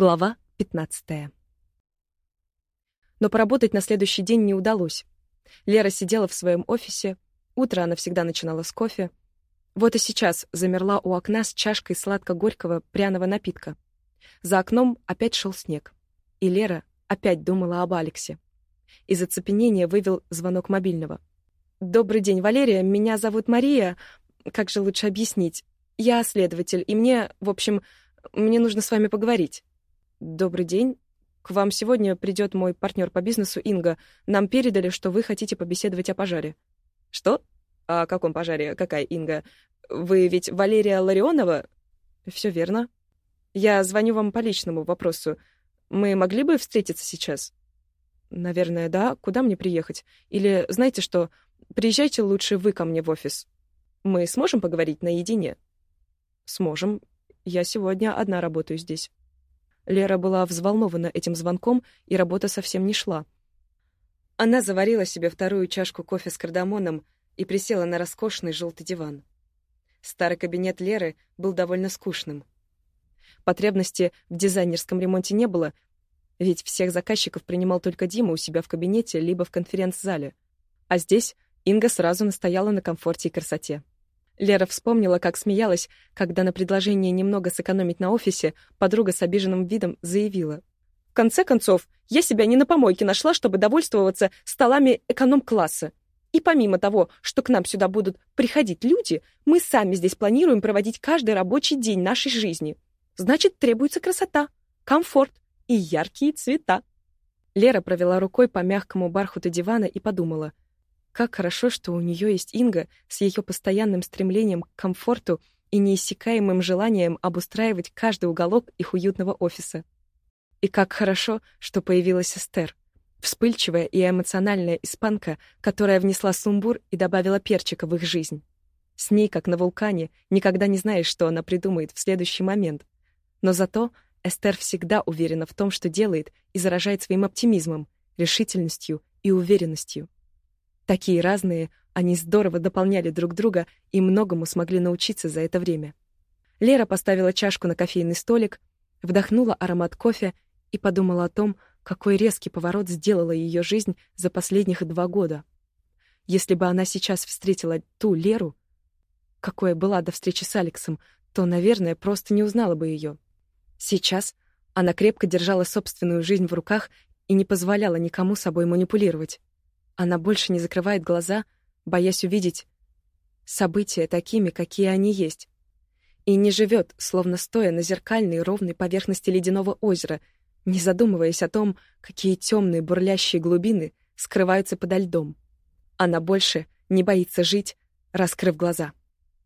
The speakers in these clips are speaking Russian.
Глава 15. Но поработать на следующий день не удалось. Лера сидела в своем офисе. Утро она всегда начинала с кофе. Вот и сейчас замерла у окна с чашкой сладко-горького пряного напитка. За окном опять шел снег. И Лера опять думала об Алексе. Из оцепенения вывел звонок мобильного. «Добрый день, Валерия. Меня зовут Мария. Как же лучше объяснить? Я следователь, и мне, в общем, мне нужно с вами поговорить». «Добрый день. К вам сегодня придет мой партнер по бизнесу Инга. Нам передали, что вы хотите побеседовать о пожаре». «Что? О каком пожаре? Какая Инга? Вы ведь Валерия Ларионова?» «Все верно. Я звоню вам по личному вопросу. Мы могли бы встретиться сейчас?» «Наверное, да. Куда мне приехать? Или, знаете что, приезжайте лучше вы ко мне в офис. Мы сможем поговорить наедине?» «Сможем. Я сегодня одна работаю здесь». Лера была взволнована этим звонком, и работа совсем не шла. Она заварила себе вторую чашку кофе с кардамоном и присела на роскошный желтый диван. Старый кабинет Леры был довольно скучным. Потребности в дизайнерском ремонте не было, ведь всех заказчиков принимал только Дима у себя в кабинете либо в конференц-зале. А здесь Инга сразу настояла на комфорте и красоте. Лера вспомнила, как смеялась, когда на предложение немного сэкономить на офисе подруга с обиженным видом заявила. «В конце концов, я себя не на помойке нашла, чтобы довольствоваться столами эконом-класса. И помимо того, что к нам сюда будут приходить люди, мы сами здесь планируем проводить каждый рабочий день нашей жизни. Значит, требуется красота, комфорт и яркие цвета». Лера провела рукой по мягкому бархату дивана и подумала — как хорошо, что у нее есть Инга с ее постоянным стремлением к комфорту и неиссякаемым желанием обустраивать каждый уголок их уютного офиса. И как хорошо, что появилась Эстер, вспыльчивая и эмоциональная испанка, которая внесла сумбур и добавила перчика в их жизнь. С ней, как на вулкане, никогда не знаешь, что она придумает в следующий момент. Но зато Эстер всегда уверена в том, что делает, и заражает своим оптимизмом, решительностью и уверенностью. Такие разные, они здорово дополняли друг друга и многому смогли научиться за это время. Лера поставила чашку на кофейный столик, вдохнула аромат кофе и подумала о том, какой резкий поворот сделала ее жизнь за последних два года. Если бы она сейчас встретила ту Леру, какой была до встречи с Алексом, то, наверное, просто не узнала бы ее. Сейчас она крепко держала собственную жизнь в руках и не позволяла никому собой манипулировать. Она больше не закрывает глаза, боясь увидеть события такими, какие они есть. И не живет, словно стоя на зеркальной ровной поверхности ледяного озера, не задумываясь о том, какие темные бурлящие глубины скрываются подо льдом. Она больше не боится жить, раскрыв глаза.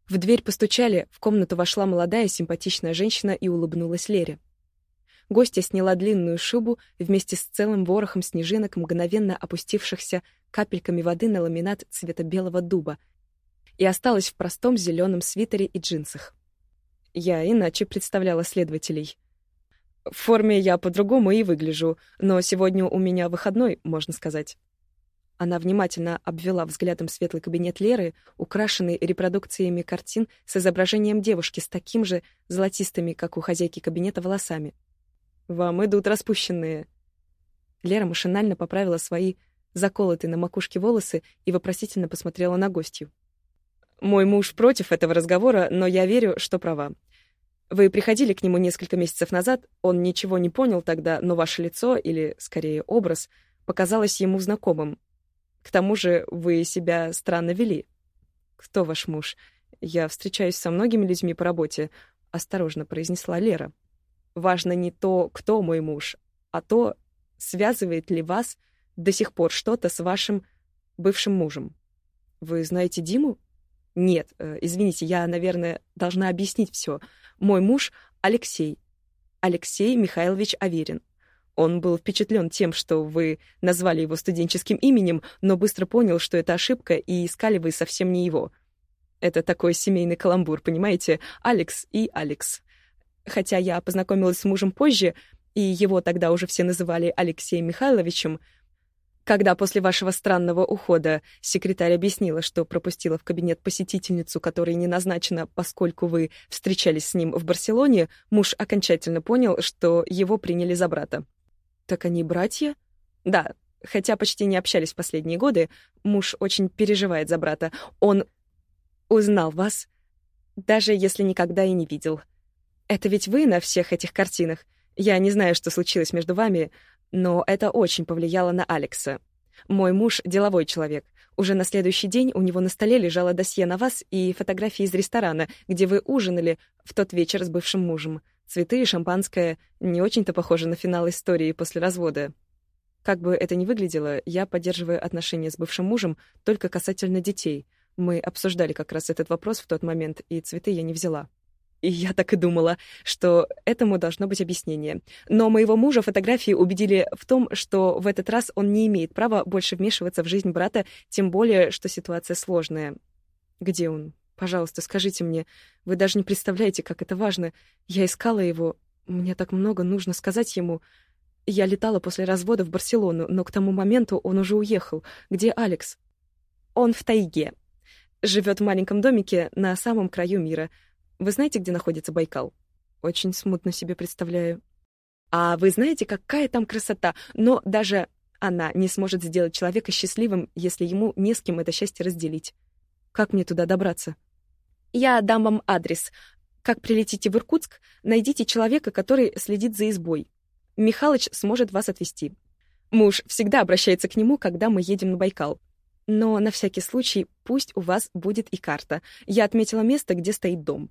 В дверь постучали, в комнату вошла молодая симпатичная женщина и улыбнулась Лере. Гостья сняла длинную шубу вместе с целым ворохом снежинок, мгновенно опустившихся капельками воды на ламинат цвета белого дуба, и осталась в простом зеленом свитере и джинсах. Я иначе представляла следователей. В форме я по-другому и выгляжу, но сегодня у меня выходной, можно сказать. Она внимательно обвела взглядом светлый кабинет Леры, украшенный репродукциями картин с изображением девушки с таким же золотистыми, как у хозяйки кабинета, волосами. Вам идут распущенные. Лера машинально поправила свои заколотые на макушке волосы и вопросительно посмотрела на гостью. Мой муж против этого разговора, но я верю, что права. Вы приходили к нему несколько месяцев назад, он ничего не понял тогда, но ваше лицо, или, скорее, образ, показалось ему знакомым. К тому же вы себя странно вели. Кто ваш муж? Я встречаюсь со многими людьми по работе, осторожно произнесла Лера. Важно не то, кто мой муж, а то, связывает ли вас до сих пор что-то с вашим бывшим мужем. Вы знаете Диму? Нет, э, извините, я, наверное, должна объяснить все. Мой муж Алексей. Алексей Михайлович Аверин. Он был впечатлен тем, что вы назвали его студенческим именем, но быстро понял, что это ошибка, и искали вы совсем не его. Это такой семейный каламбур, понимаете? Алекс и Алекс. Хотя я познакомилась с мужем позже, и его тогда уже все называли Алексеем Михайловичем, Когда после вашего странного ухода секретарь объяснила, что пропустила в кабинет посетительницу, которой не назначена, поскольку вы встречались с ним в Барселоне, муж окончательно понял, что его приняли за брата. Так они братья? Да, хотя почти не общались в последние годы, муж очень переживает за брата. Он узнал вас, даже если никогда и не видел. Это ведь вы на всех этих картинах. Я не знаю, что случилось между вами, но это очень повлияло на Алекса. Мой муж — деловой человек. Уже на следующий день у него на столе лежало досье на вас и фотографии из ресторана, где вы ужинали в тот вечер с бывшим мужем. Цветы и шампанское не очень-то похожи на финал истории после развода. Как бы это ни выглядело, я поддерживаю отношения с бывшим мужем только касательно детей. Мы обсуждали как раз этот вопрос в тот момент, и цветы я не взяла. И я так и думала, что этому должно быть объяснение. Но моего мужа фотографии убедили в том, что в этот раз он не имеет права больше вмешиваться в жизнь брата, тем более, что ситуация сложная. Где он? Пожалуйста, скажите мне. Вы даже не представляете, как это важно. Я искала его. Мне так много нужно сказать ему. Я летала после развода в Барселону, но к тому моменту он уже уехал. Где Алекс? Он в тайге. Живет в маленьком домике на самом краю мира — вы знаете, где находится Байкал? Очень смутно себе представляю. А вы знаете, какая там красота? Но даже она не сможет сделать человека счастливым, если ему не с кем это счастье разделить. Как мне туда добраться? Я дам вам адрес. Как прилетите в Иркутск, найдите человека, который следит за избой. Михалыч сможет вас отвезти. Муж всегда обращается к нему, когда мы едем на Байкал. Но на всякий случай пусть у вас будет и карта. Я отметила место, где стоит дом.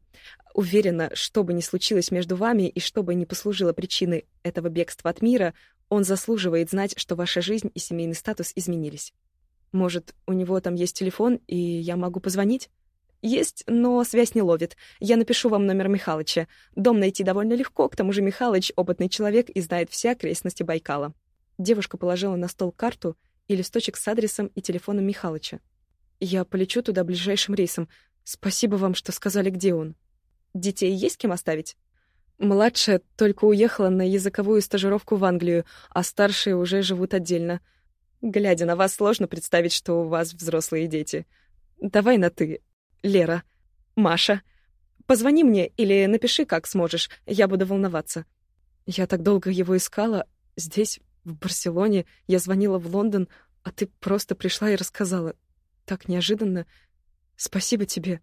Уверена, что бы ни случилось между вами и что бы ни послужило причиной этого бегства от мира, он заслуживает знать, что ваша жизнь и семейный статус изменились. Может, у него там есть телефон, и я могу позвонить? Есть, но связь не ловит. Я напишу вам номер Михалыча. Дом найти довольно легко, к тому же Михалыч — опытный человек и знает все окрестности Байкала. Девушка положила на стол карту — и листочек с адресом и телефоном Михалыча. «Я полечу туда ближайшим рейсом. Спасибо вам, что сказали, где он. Детей есть кем оставить?» Младшая только уехала на языковую стажировку в Англию, а старшие уже живут отдельно. Глядя на вас, сложно представить, что у вас взрослые дети. Давай на «ты». Лера. Маша. Позвони мне или напиши, как сможешь. Я буду волноваться. Я так долго его искала. Здесь, в Барселоне я звонила в Лондон, а ты просто пришла и рассказала. Так неожиданно. Спасибо тебе.